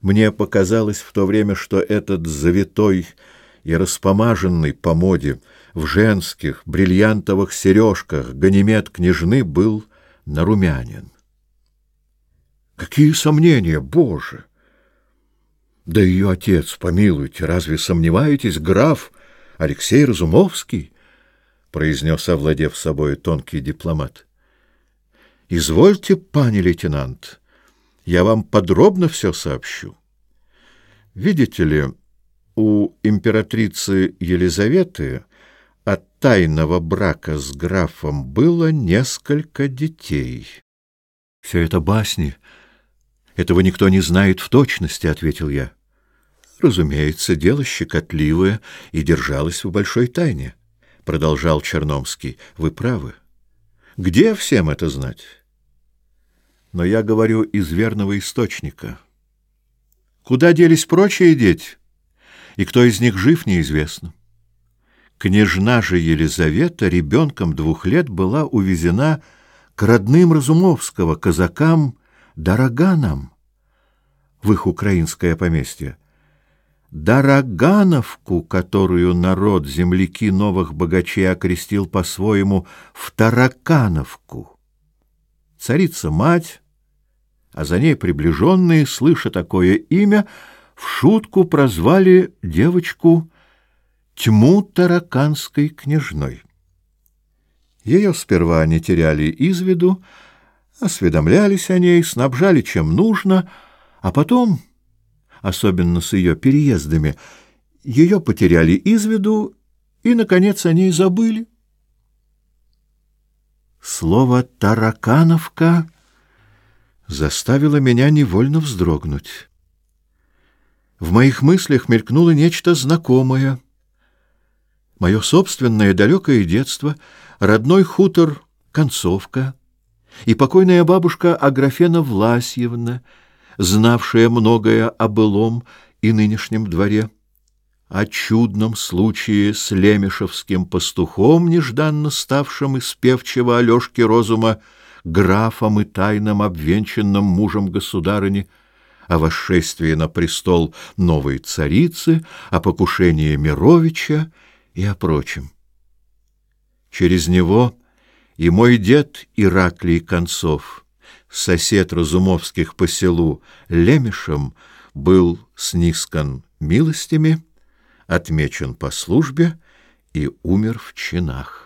Мне показалось в то время, что этот завитой и распомаженный по моде в женских бриллиантовых сережках Ганимед княжны был нарумянин. Какие сомнения, Боже! Да ее отец, помилуйте, разве сомневаетесь, граф Алексей Разумовский? произнес, овладев собой тонкий дипломат. — Извольте, пани лейтенант, — я вам подробно все сообщу. Видите ли, у императрицы Елизаветы от тайного брака с графом было несколько детей. — Все это басни. Этого никто не знает в точности, — ответил я. Разумеется, дело щекотливое и держалось в большой тайне, — продолжал Черномский. — Вы правы. Где всем это знать? но я говорю из верного источника. Куда делись прочие дети? И кто из них жив, неизвестно. Княжна же Елизавета ребенком двух лет была увезена к родным Разумовского, казакам, дороганам, в их украинское поместье. Дорогановку, которую народ, земляки новых богачей окрестил по-своему в Таракановку. Царица-мать а за ней приближенные, слыша такое имя, в шутку прозвали девочку Тьму Тараканской княжной. Ее сперва не теряли из виду, осведомлялись о ней, снабжали чем нужно, а потом, особенно с ее переездами, ее потеряли из виду и, наконец, о ней забыли. Слово «таракановка» заставило меня невольно вздрогнуть. В моих мыслях мелькнуло нечто знакомое. Мое собственное далекое детство, родной хутор «Концовка» и покойная бабушка Аграфена Власьевна, знавшая многое о былом и нынешнем дворе, о чудном случае с лемешевским пастухом, нежданно ставшим из певчего Алешки Розума, графом и тайным обвенчанным мужем государыни, о восшествии на престол новой царицы, о покушении Мировича и о прочем. Через него и мой дед Ираклий Концов, сосед Разумовских по селу Лемешем, был снискан милостями, отмечен по службе и умер в чинах.